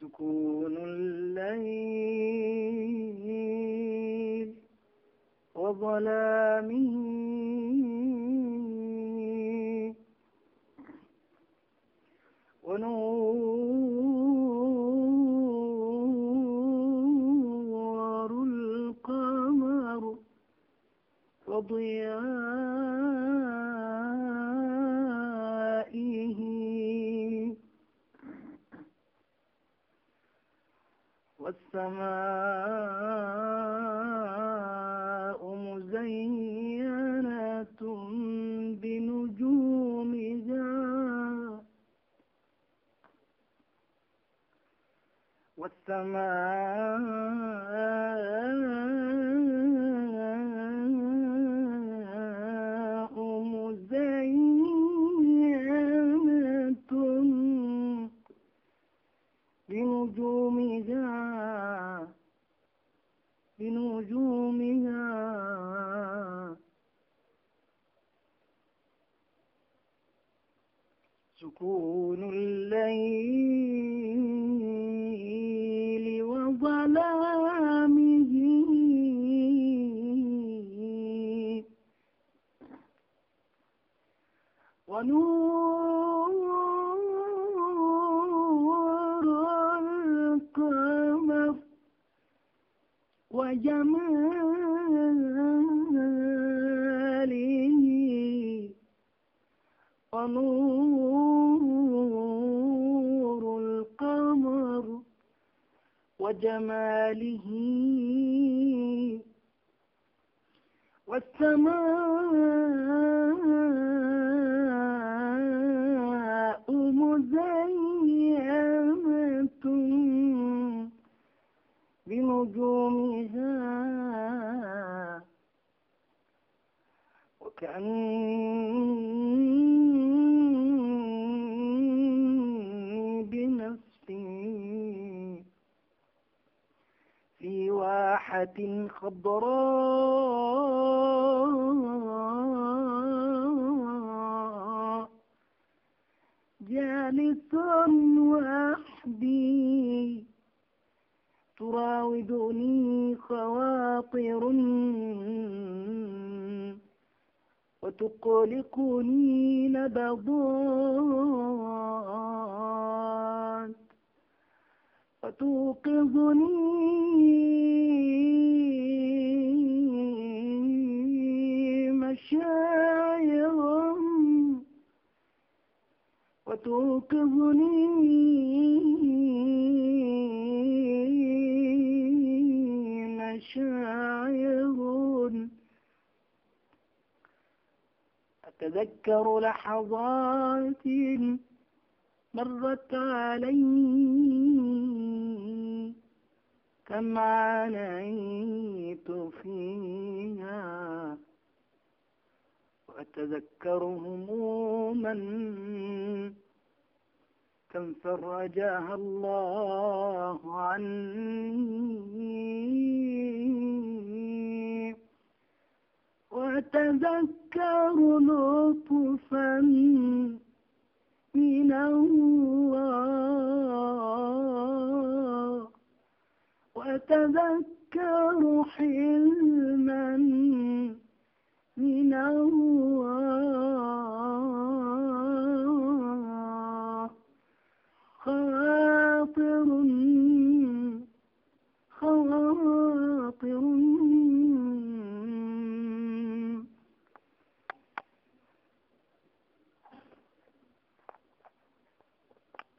سكون الليل وظلامه ونور القمر وضيائه والسماء مزينة بنجومها والسماء سكون الليل وظلامه. ونور القمر وجماله ونور وجماله والسماء مزينة بنجومها وكأني خضراء. جالس وحدي تراودني خواطر وتقلقني نبضات وتوقظني مشاعر أتذكر لحظات مرت علي. كم عانيت فيها. وأتذكر هموما كم فرجها الله عني. وأتذكر لطفا من الله. وأتذكر حلما